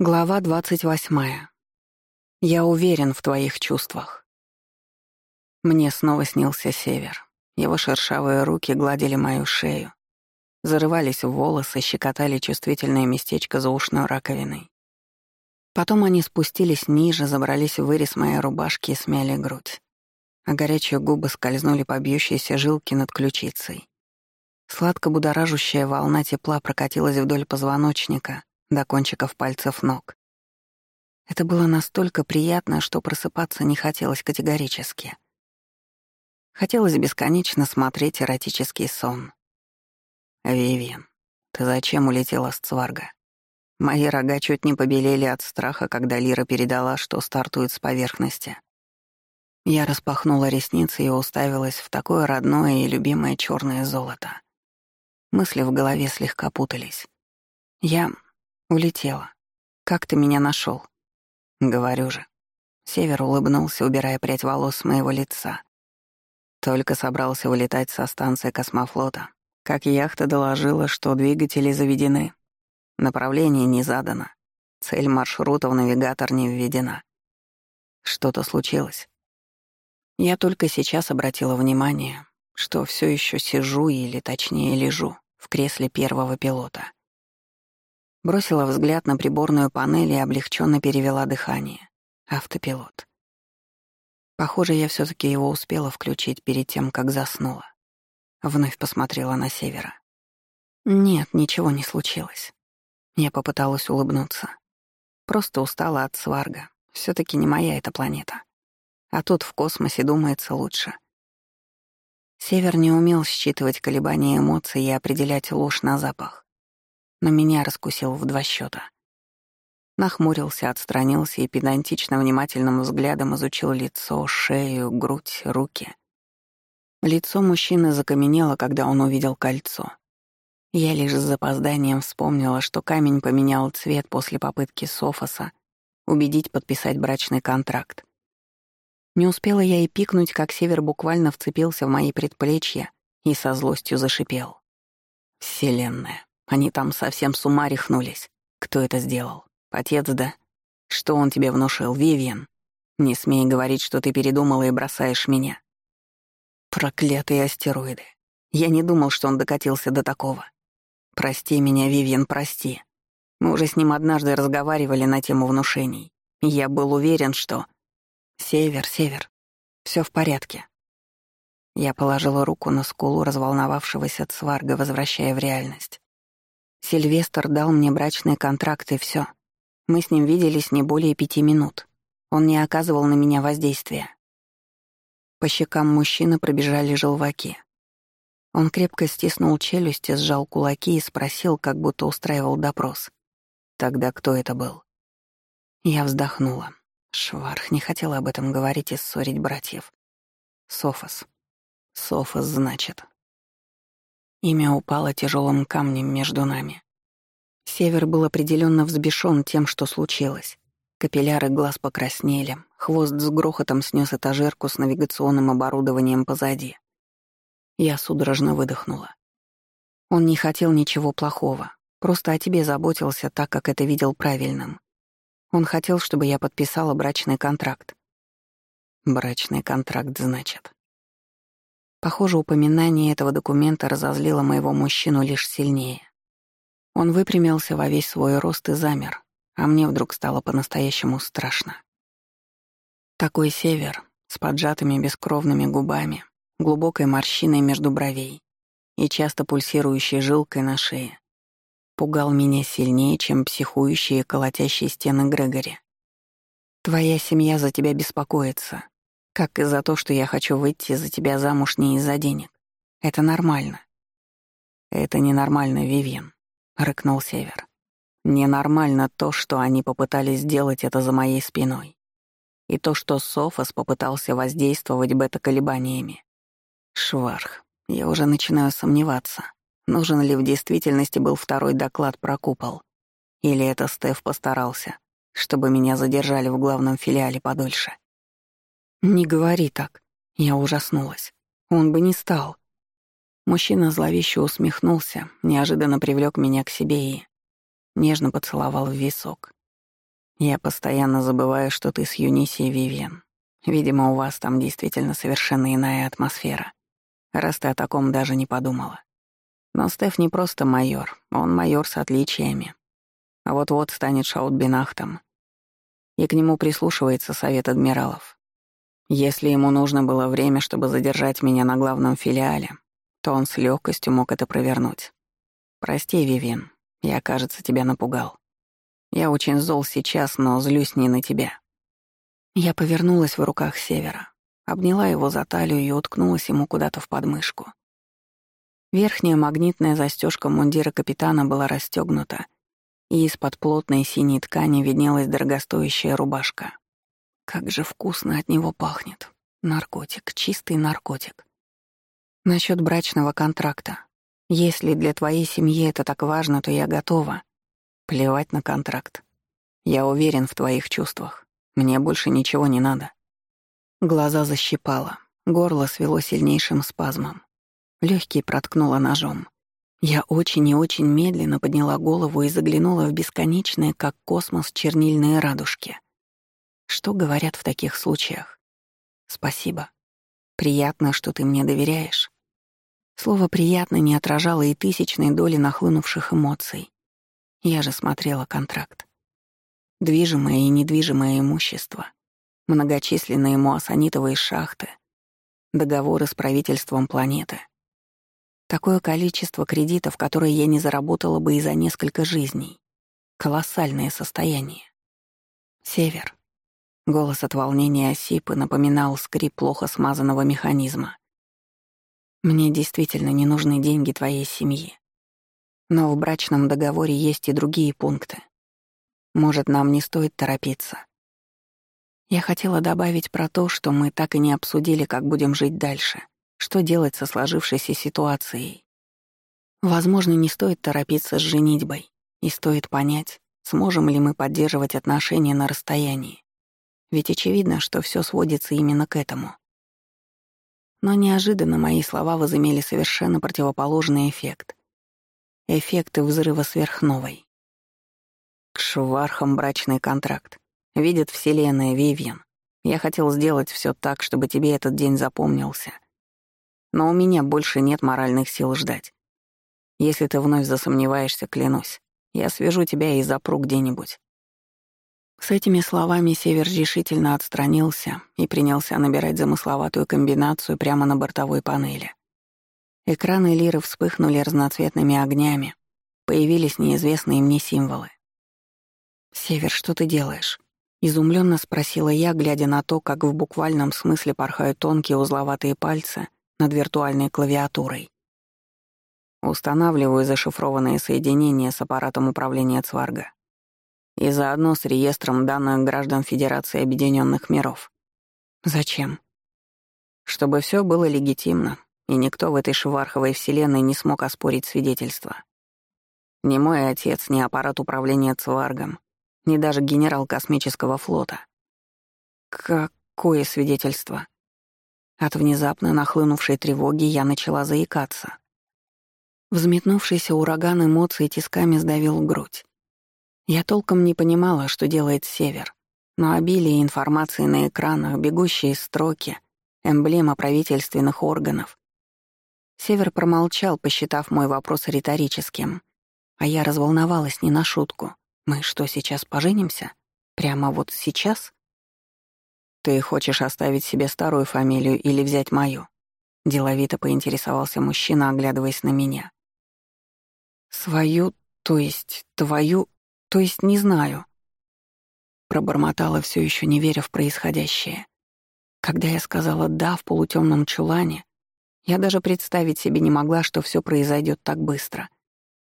Глава двадцать восьмая. Я уверен в твоих чувствах. Мне снова снился север. Его шершавые руки гладили мою шею, зарывались в волосы, щекотали чувствительное местечко за ушной раковиной. Потом они спустились ниже, забрались в вырез моей рубашки и смяли грудь. А горячие губы скользнули по бьющейся жилке над ключицей. Сладко будоражущая волна тепла прокатилась вдоль позвоночника — до кончиков пальцев ног. Это было настолько приятно, что просыпаться не хотелось категорически. Хотелось бесконечно смотреть эротический сон. «Вивиан, ты зачем улетела с Цварга?» Мои рога чуть не побелели от страха, когда Лира передала, что стартует с поверхности. Я распахнула ресницы и уставилась в такое родное и любимое черное золото. Мысли в голове слегка путались. Я Улетела. Как ты меня нашел? Говорю же. Север улыбнулся, убирая прядь волос с моего лица. Только собрался вылетать со станции космофлота, как яхта доложила, что двигатели заведены. Направление не задано. Цель маршрута в навигатор не введена. Что-то случилось. Я только сейчас обратила внимание, что все еще сижу или, точнее, лежу в кресле первого пилота. Бросила взгляд на приборную панель и облегченно перевела дыхание. Автопилот. Похоже, я все таки его успела включить перед тем, как заснула. Вновь посмотрела на севера. Нет, ничего не случилось. Я попыталась улыбнуться. Просто устала от сварга. все таки не моя эта планета. А тут в космосе думается лучше. Север не умел считывать колебания эмоций и определять ложь на запах но меня раскусил в два счета. Нахмурился, отстранился и педантично внимательным взглядом изучил лицо, шею, грудь, руки. Лицо мужчины закаменело, когда он увидел кольцо. Я лишь с запозданием вспомнила, что камень поменял цвет после попытки Софоса убедить подписать брачный контракт. Не успела я и пикнуть, как Север буквально вцепился в мои предплечья и со злостью зашипел. «Вселенная, они там совсем с ума рехнулись. Кто это сделал? Отец, да? Что он тебе внушил, Вивиан? Не смей говорить, что ты передумала и бросаешь меня. Проклятые астероиды. Я не думал, что он докатился до такого. Прости меня, Вивиан, прости. Мы уже с ним однажды разговаривали на тему внушений. Я был уверен, что... Север, север. Все в порядке. Я положила руку на скулу разволновавшегося цварга, возвращая в реальность. Сильвестр дал мне брачный контракт, и все. Мы с ним виделись не более пяти минут. Он не оказывал на меня воздействия. По щекам мужчины пробежали желваки. Он крепко стиснул челюсти, сжал кулаки и спросил, как будто устраивал допрос. Тогда кто это был? Я вздохнула. Шварх не хотела об этом говорить и ссорить братьев. Софос. Софос, значит. Имя упало тяжелым камнем между нами. Север был определенно взбешен тем, что случилось. Капилляры глаз покраснели, хвост с грохотом снес этажерку с навигационным оборудованием позади. Я судорожно выдохнула. Он не хотел ничего плохого, просто о тебе заботился так, как это видел правильным. Он хотел, чтобы я подписала брачный контракт. Брачный контракт, значит. Похоже, упоминание этого документа разозлило моего мужчину лишь сильнее. Он выпрямился во весь свой рост и замер, а мне вдруг стало по-настоящему страшно. Такой север, с поджатыми бескровными губами, глубокой морщиной между бровей и часто пульсирующей жилкой на шее, пугал меня сильнее, чем психующие колотящие стены Грегори. «Твоя семья за тебя беспокоится», как и за то, что я хочу выйти за тебя замуж не из-за денег. Это нормально. Это ненормально, Вивьен, рыкнул Север. Ненормально то, что они попытались сделать это за моей спиной. И то, что Софос попытался воздействовать бета-колебаниями. Шварх, я уже начинаю сомневаться, нужен ли в действительности был второй доклад про купол. Или это Стеф постарался, чтобы меня задержали в главном филиале подольше. «Не говори так». Я ужаснулась. Он бы не стал. Мужчина зловеще усмехнулся, неожиданно привлек меня к себе и нежно поцеловал в висок. Я постоянно забываю, что ты с Юниси и Вивьен. Видимо, у вас там действительно совершенно иная атмосфера, раз ты о таком даже не подумала. Но Стеф не просто майор, он майор с отличиями. А вот-вот станет шаутбинахтом. И к нему прислушивается совет адмиралов. Если ему нужно было время, чтобы задержать меня на главном филиале, то он с легкостью мог это провернуть. Прости, Вивин, я, кажется, тебя напугал. Я очень зол сейчас, но злюсь не на тебя. Я повернулась в руках Севера, обняла его за талию и уткнулась ему куда-то в подмышку. Верхняя магнитная застежка мундира капитана была расстегнута, и из-под плотной синей ткани виднелась дорогостоящая рубашка. Как же вкусно от него пахнет. Наркотик, чистый наркотик. Насчет брачного контракта. Если для твоей семьи это так важно, то я готова. Плевать на контракт. Я уверен в твоих чувствах. Мне больше ничего не надо. Глаза защипало, горло свело сильнейшим спазмом. Легкий проткнуло ножом. Я очень и очень медленно подняла голову и заглянула в бесконечные, как космос, чернильные радужки. Что говорят в таких случаях? Спасибо. Приятно, что ты мне доверяешь. Слово «приятно» не отражало и тысячной доли нахлынувших эмоций. Я же смотрела контракт. Движимое и недвижимое имущество, многочисленные муассанитовые шахты, договоры с правительством планеты. Такое количество кредитов, которые я не заработала бы и за несколько жизней. Колоссальное состояние. Север. Голос от волнения осип и напоминал скрип плохо смазанного механизма. Мне действительно не нужны деньги твоей семьи. Но в брачном договоре есть и другие пункты. Может, нам не стоит торопиться. Я хотела добавить про то, что мы так и не обсудили, как будем жить дальше, что делать со сложившейся ситуацией. Возможно, не стоит торопиться с женитьбой, и стоит понять, сможем ли мы поддерживать отношения на расстоянии. Ведь очевидно, что все сводится именно к этому. Но неожиданно мои слова возымели совершенно противоположный эффект. Эффекты взрыва сверхновой. К швархам брачный контракт. Видит Вселенная, Вивьен. Я хотел сделать все так, чтобы тебе этот день запомнился. Но у меня больше нет моральных сил ждать. Если ты вновь засомневаешься, клянусь, я свяжу тебя и запру где-нибудь. С этими словами Север решительно отстранился и принялся набирать замысловатую комбинацию прямо на бортовой панели. Экраны лиры вспыхнули разноцветными огнями, появились неизвестные мне символы. «Север, что ты делаешь?» — изумленно спросила я, глядя на то, как в буквальном смысле порхают тонкие узловатые пальцы над виртуальной клавиатурой. Устанавливаю зашифрованные соединения с аппаратом управления Цварга и заодно с реестром данных граждан Федерации Объединенных Миров. Зачем? Чтобы все было легитимно, и никто в этой шварховой вселенной не смог оспорить свидетельство. Ни мой отец, ни аппарат управления Цваргом, ни даже генерал космического флота. Какое свидетельство? От внезапно нахлынувшей тревоги я начала заикаться. Взметнувшийся ураган эмоций тисками сдавил грудь. Я толком не понимала, что делает Север, но обилие информации на экранах, бегущие строки, эмблема правительственных органов. Север промолчал, посчитав мой вопрос риторическим, а я разволновалась не на шутку. Мы что, сейчас поженимся? Прямо вот сейчас? Ты хочешь оставить себе старую фамилию или взять мою? Деловито поинтересовался мужчина, оглядываясь на меня. Свою, то есть твою то есть не знаю. Пробормотала все еще не веря в происходящее. Когда я сказала «да» в полутемном чулане, я даже представить себе не могла, что все произойдет так быстро.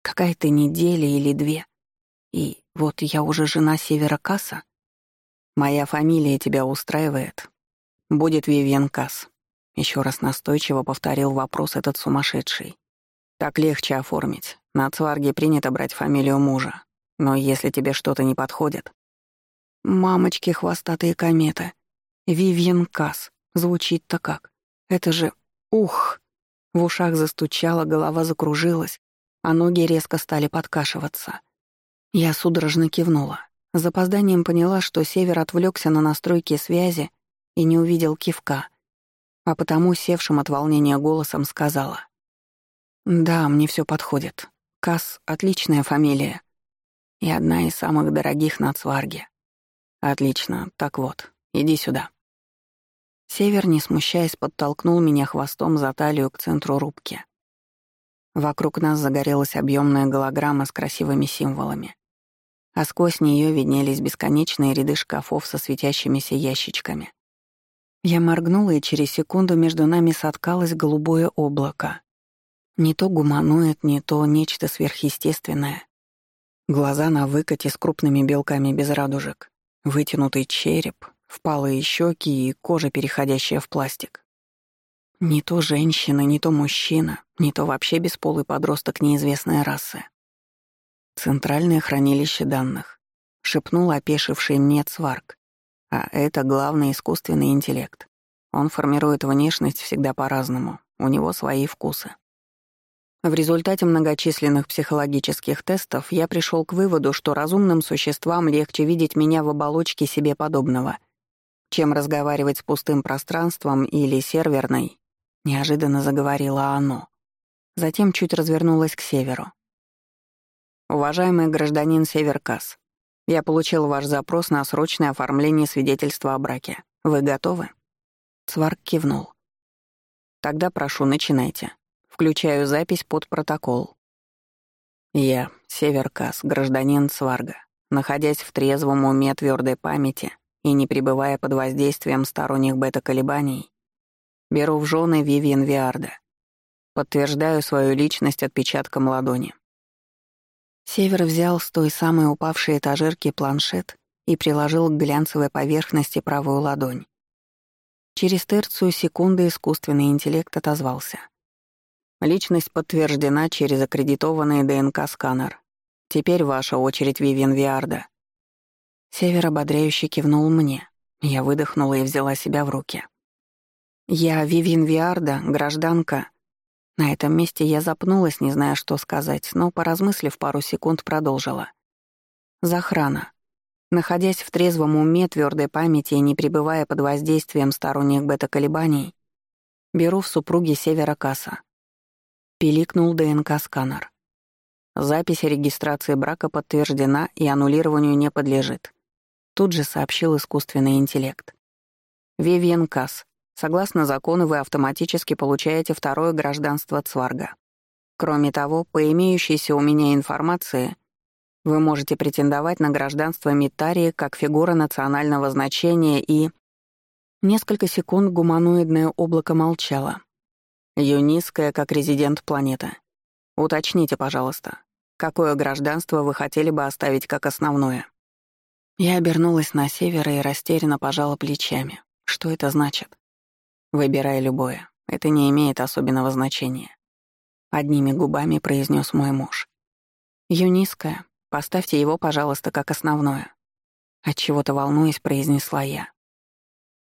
Какая-то неделя или две. И вот я уже жена Севера Касса. Моя фамилия тебя устраивает. Будет Вивьен Касс. Еще раз настойчиво повторил вопрос этот сумасшедший. Так легче оформить. На Цварге принято брать фамилию мужа. Но если тебе что-то не подходит... Мамочки, хвостатые кометы. Вивьен Касс. Звучит-то как. Это же... Ух! В ушах застучало, голова закружилась, а ноги резко стали подкашиваться. Я судорожно кивнула. С запозданием поняла, что Север отвлекся на настройки связи и не увидел кивка, а потому севшим от волнения голосом сказала. «Да, мне все подходит. Касс — отличная фамилия. И одна из самых дорогих на Цварге. Отлично, так вот, иди сюда». Север, не смущаясь, подтолкнул меня хвостом за талию к центру рубки. Вокруг нас загорелась объемная голограмма с красивыми символами, а сквозь нее виднелись бесконечные ряды шкафов со светящимися ящичками. Я моргнула, и через секунду между нами соткалось голубое облако. Не то гуманоид, не то нечто сверхъестественное. Глаза на выкате с крупными белками без радужек, вытянутый череп, впалые щеки и кожа, переходящая в пластик. Не то женщина, не то мужчина, не то вообще бесполый подросток неизвестной расы. Центральное хранилище данных. Шепнул опешивший мне Цварк. А это главный искусственный интеллект. Он формирует внешность всегда по-разному, у него свои вкусы. В результате многочисленных психологических тестов я пришел к выводу, что разумным существам легче видеть меня в оболочке себе подобного — чем разговаривать с пустым пространством или серверной, неожиданно заговорила оно. Затем чуть развернулась к северу. «Уважаемый гражданин Северкас, я получил ваш запрос на срочное оформление свидетельства о браке. Вы готовы?» Сварк кивнул. «Тогда прошу, начинайте. Включаю запись под протокол. Я, Северкас, гражданин Сварга, находясь в трезвом уме твердой памяти, и не пребывая под воздействием сторонних бета-колебаний, беру в жены Вивиан Виарда. Подтверждаю свою личность отпечатком ладони. Север взял с той самой упавшей этажерки планшет и приложил к глянцевой поверхности правую ладонь. Через терцию секунды искусственный интеллект отозвался. Личность подтверждена через аккредитованный ДНК-сканер. Теперь ваша очередь, Вивиан Виарда. Север ободряюще кивнул мне. Я выдохнула и взяла себя в руки. «Я Вивин Виарда, гражданка». На этом месте я запнулась, не зная, что сказать, но, поразмыслив пару секунд, продолжила. «Захрана. Находясь в трезвом уме, твердой памяти и не пребывая под воздействием сторонних бета-колебаний, беру в супруги Севера Касса». Пиликнул ДНК-сканер. Запись регистрации брака подтверждена и аннулированию не подлежит. Тут же сообщил искусственный интеллект. Вивиан Касс, согласно закону вы автоматически получаете второе гражданство Цварга. Кроме того, по имеющейся у меня информации, вы можете претендовать на гражданство Митарии как фигура национального значения и... Несколько секунд гуманоидное облако молчало. Юниская как резидент планеты. Уточните, пожалуйста, какое гражданство вы хотели бы оставить как основное? Я обернулась на север и растерянно пожала плечами. Что это значит? Выбирай любое. Это не имеет особенного значения. Одними губами произнес мой муж. Юниская, поставьте его, пожалуйста, как основное. От чего-то волнуясь, произнесла я.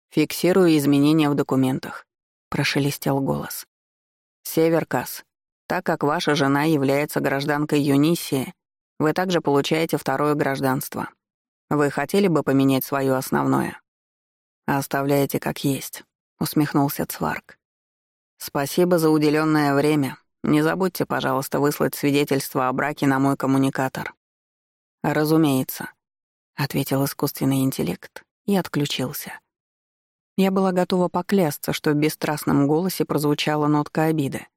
Фиксирую изменения в документах, прошелестел голос. Северкас, так как ваша жена является гражданкой Юнисии, вы также получаете второе гражданство. Вы хотели бы поменять свое основное? Оставляете как есть, усмехнулся Цварк. Спасибо за уделенное время. Не забудьте, пожалуйста, выслать свидетельство о браке на мой коммуникатор. Разумеется, ответил искусственный интеллект и отключился. Я была готова поклясться, что в бесстрастном голосе прозвучала нотка обиды.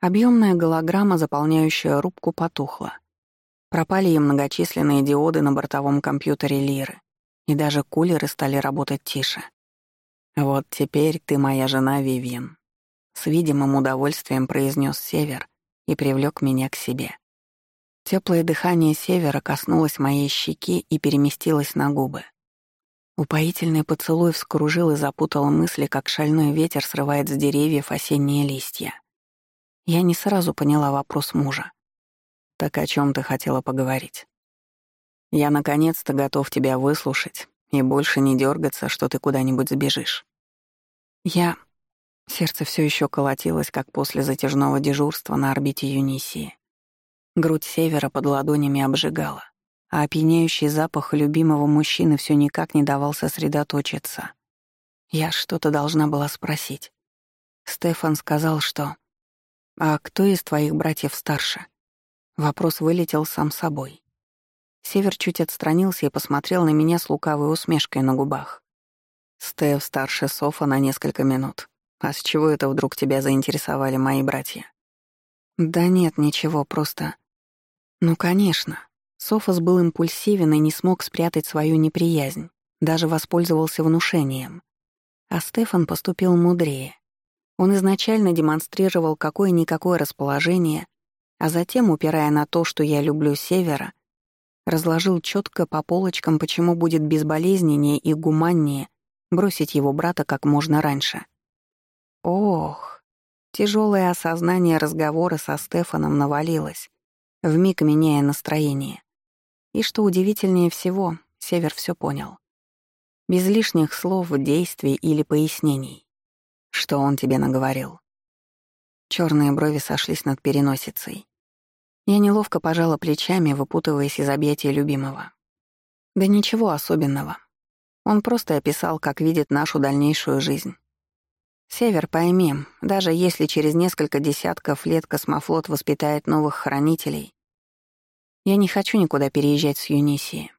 Объемная голограмма, заполняющая рубку, потухла. Пропали и многочисленные диоды на бортовом компьютере Лиры, и даже кулеры стали работать тише. «Вот теперь ты моя жена Вивьен», — с видимым удовольствием произнес Север и привлек меня к себе. Теплое дыхание Севера коснулось моей щеки и переместилось на губы. Упоительный поцелуй вскружил и запутал мысли, как шальной ветер срывает с деревьев осенние листья. Я не сразу поняла вопрос мужа. Так о чем ты хотела поговорить? Я наконец-то готов тебя выслушать и больше не дергаться, что ты куда-нибудь сбежишь. Я... Сердце все еще колотилось, как после затяжного дежурства на орбите Юнисии. Грудь севера под ладонями обжигала. А опьяняющий запах любимого мужчины все никак не давал сосредоточиться. Я что-то должна была спросить. Стефан сказал, что... «А кто из твоих братьев старше?» Вопрос вылетел сам собой. Север чуть отстранился и посмотрел на меня с лукавой усмешкой на губах. «Стеф старше Софа на несколько минут. А с чего это вдруг тебя заинтересовали мои братья?» «Да нет, ничего, просто...» «Ну, конечно». Софос был импульсивен и не смог спрятать свою неприязнь, даже воспользовался внушением. А Стефан поступил мудрее. Он изначально демонстрировал какое-никакое расположение, а затем, упирая на то, что я люблю Севера, разложил четко по полочкам, почему будет безболезненнее и гуманнее бросить его брата как можно раньше. Ох, тяжелое осознание разговора со Стефаном навалилось, вмиг меняя настроение. И что удивительнее всего, Север все понял. Без лишних слов, действий или пояснений. Что он тебе наговорил? Черные брови сошлись над переносицей. Я неловко пожала плечами, выпутываясь из объятия любимого. Да ничего особенного. Он просто описал, как видит нашу дальнейшую жизнь. Север, пойми, даже если через несколько десятков лет космофлот воспитает новых хранителей, я не хочу никуда переезжать с Юнисии.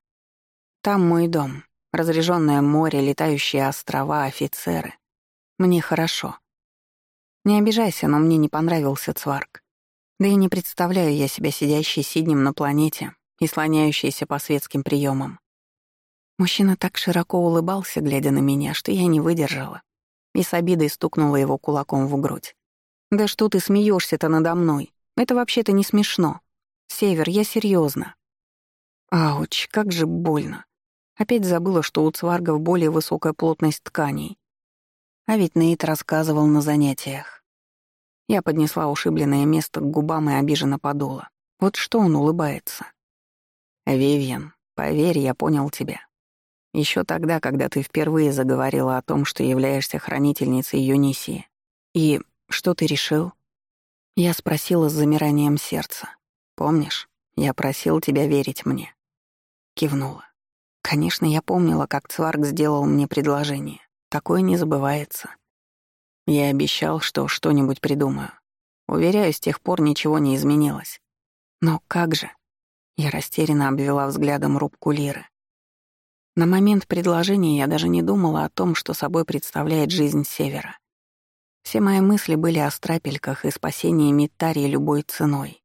Там мой дом, разреженное море, летающие острова, офицеры. Мне хорошо. Не обижайся, но мне не понравился Цварк. Да и не представляю я себя сидящей сиднем на планете и слоняющейся по светским приемам. Мужчина так широко улыбался, глядя на меня, что я не выдержала и с обидой стукнула его кулаком в грудь. «Да что ты смеешься-то надо мной? Это вообще-то не смешно. Север, я серьезно. Ауч, как же больно. Опять забыла, что у цваргов более высокая плотность тканей. А ведь Нейт рассказывал на занятиях. Я поднесла ушибленное место к губам и обиженно подула. Вот что он улыбается. «Вивьен, поверь, я понял тебя. Еще тогда, когда ты впервые заговорила о том, что являешься хранительницей Юнисии. И что ты решил?» Я спросила с замиранием сердца. «Помнишь, я просил тебя верить мне?» Кивнула. Конечно, я помнила, как Цварг сделал мне предложение. Такое не забывается. Я обещал, что что-нибудь придумаю. Уверяю, с тех пор ничего не изменилось. Но как же? Я растерянно обвела взглядом рубку Лиры. На момент предложения я даже не думала о том, что собой представляет жизнь Севера. Все мои мысли были о страпельках и спасении Миттарии любой ценой.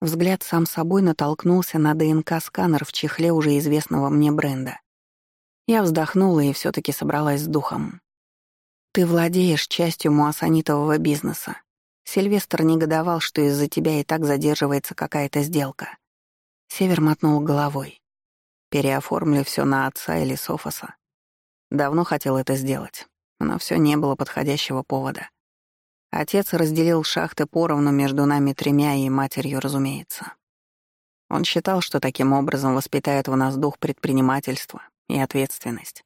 Взгляд сам собой натолкнулся на ДНК-сканер в чехле уже известного мне бренда. Я вздохнула и все таки собралась с духом. Ты владеешь частью муассанитового бизнеса. Сильвестр негодовал, что из-за тебя и так задерживается какая-то сделка. Север мотнул головой. Переоформлю все на отца или Софоса. Давно хотел это сделать, но все не было подходящего повода. Отец разделил шахты поровну между нами тремя и матерью, разумеется. Он считал, что таким образом воспитает в нас дух предпринимательства и ответственность.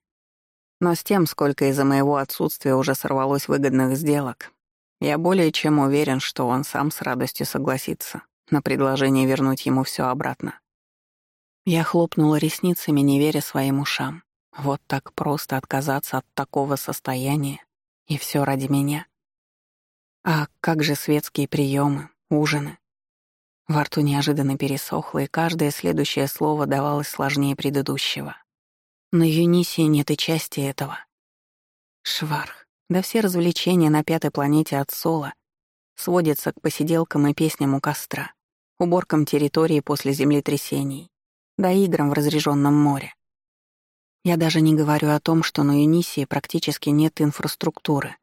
Но с тем, сколько из-за моего отсутствия уже сорвалось выгодных сделок, я более чем уверен, что он сам с радостью согласится на предложение вернуть ему все обратно. Я хлопнула ресницами, не веря своим ушам. Вот так просто отказаться от такого состояния, и все ради меня. А как же светские приемы, ужины? Во рту неожиданно пересохло, и каждое следующее слово давалось сложнее предыдущего. На Юнисии нет и части этого. Шварх. Да все развлечения на пятой планете от Сола сводятся к посиделкам и песням у костра, уборкам территории после землетрясений, да играм в разреженном море. Я даже не говорю о том, что на Юнисии практически нет инфраструктуры.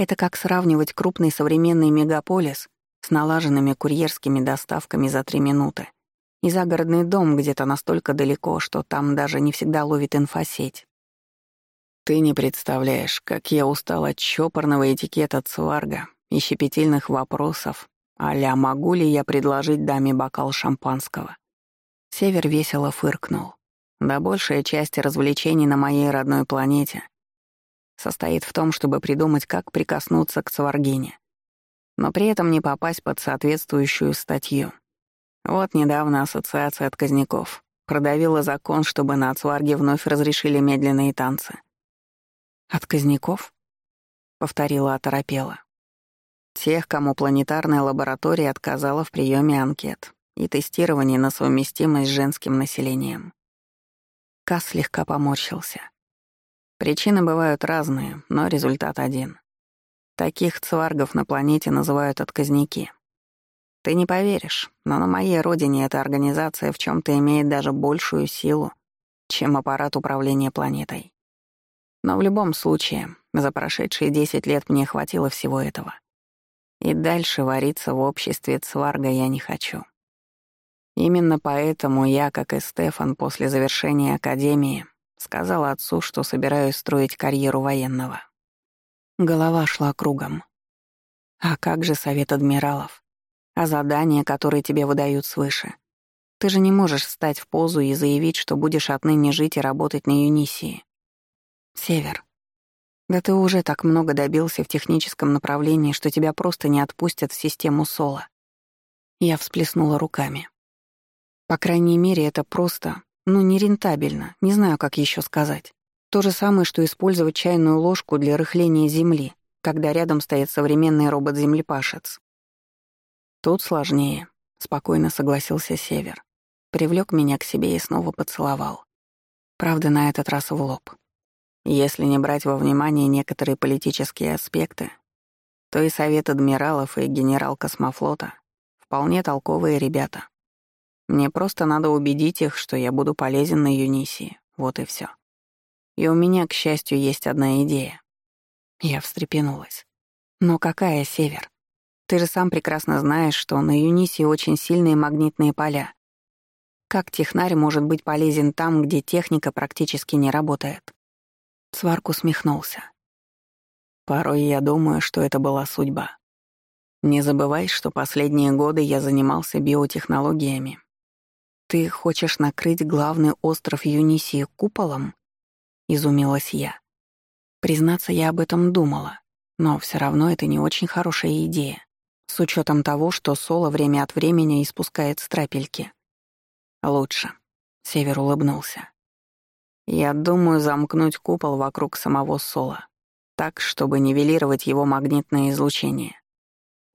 Это как сравнивать крупный современный мегаполис с налаженными курьерскими доставками за три минуты — и загородный дом где-то настолько далеко, что там даже не всегда ловит инфосеть. Ты не представляешь, как я устал от чопорного этикета цварга и щепетильных вопросов, а могу ли я предложить даме бокал шампанского. Север весело фыркнул. Да большая часть развлечений на моей родной планете состоит в том, чтобы придумать, как прикоснуться к цваргине, но при этом не попасть под соответствующую статью. Вот недавно ассоциация отказников Продавила закон, чтобы на Ацварге вновь разрешили медленные танцы. «Отказников?» — повторила оторопела. Тех, кому планетарная лаборатория отказала в приеме анкет и тестировании на совместимость с женским населением. Кас слегка поморщился. Причины бывают разные, но результат один. Таких цваргов на планете называют отказники. Ты не поверишь, но на моей родине эта организация в чем то имеет даже большую силу, чем аппарат управления планетой. Но в любом случае, за прошедшие десять лет мне хватило всего этого. И дальше вариться в обществе цварга я не хочу. Именно поэтому я, как и Стефан, после завершения академии, сказал отцу, что собираюсь строить карьеру военного. Голова шла кругом. А как же совет адмиралов? А задания, которые тебе выдают свыше? Ты же не можешь встать в позу и заявить, что будешь отныне жить и работать на Юнисии. Север. Да ты уже так много добился в техническом направлении, что тебя просто не отпустят в систему Соло. Я всплеснула руками. По крайней мере, это просто, ну, нерентабельно, не знаю, как еще сказать. То же самое, что использовать чайную ложку для рыхления земли, когда рядом стоит современный робот-землепашец. Тут сложнее, спокойно согласился Север. Привлек меня к себе и снова поцеловал. Правда, на этот раз в лоб. Если не брать во внимание некоторые политические аспекты, то и Совет адмиралов, и генерал космофлота — вполне толковые ребята. Мне просто надо убедить их, что я буду полезен на Юнисии. Вот и все. И у меня, к счастью, есть одна идея. Я встрепенулась. Но какая, Север? Ты же сам прекрасно знаешь, что на Юнисии очень сильные магнитные поля. Как технарь может быть полезен там, где техника практически не работает? Сварк усмехнулся. Порой я думаю, что это была судьба. Не забывай, что последние годы я занимался биотехнологиями. Ты хочешь накрыть главный остров Юнисии куполом? изумилась я. Признаться, я об этом думала, но все равно это не очень хорошая идея, с учетом того, что Соло время от времени испускает страпельки. Лучше. Север улыбнулся. Я думаю замкнуть купол вокруг самого Соло, так, чтобы нивелировать его магнитное излучение.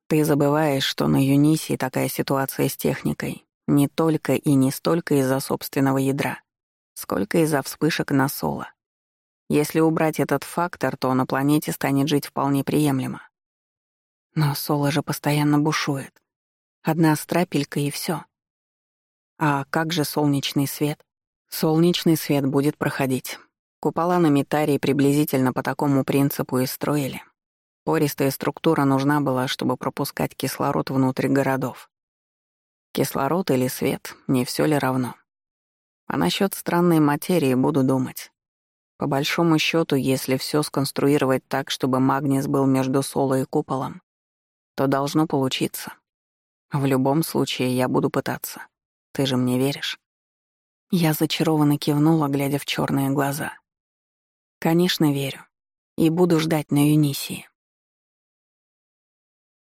Ты забываешь, что на Юнисии такая ситуация с техникой не только и не столько из-за собственного ядра, сколько из-за вспышек на Соло. Если убрать этот фактор, то на планете станет жить вполне приемлемо. Но Соло же постоянно бушует. Одна страпелька и все. А как же солнечный свет? Солнечный свет будет проходить. Купола на Митарии приблизительно по такому принципу и строили. Пористая структура нужна была, чтобы пропускать кислород внутрь городов. Кислород или свет, не все ли равно? А насчет странной материи буду думать. По большому счету, если все сконструировать так, чтобы Магнис был между Соло и куполом, то должно получиться. В любом случае, я буду пытаться. Ты же мне веришь? Я зачарованно кивнула, глядя в черные глаза. Конечно, верю. И буду ждать на Юнисии.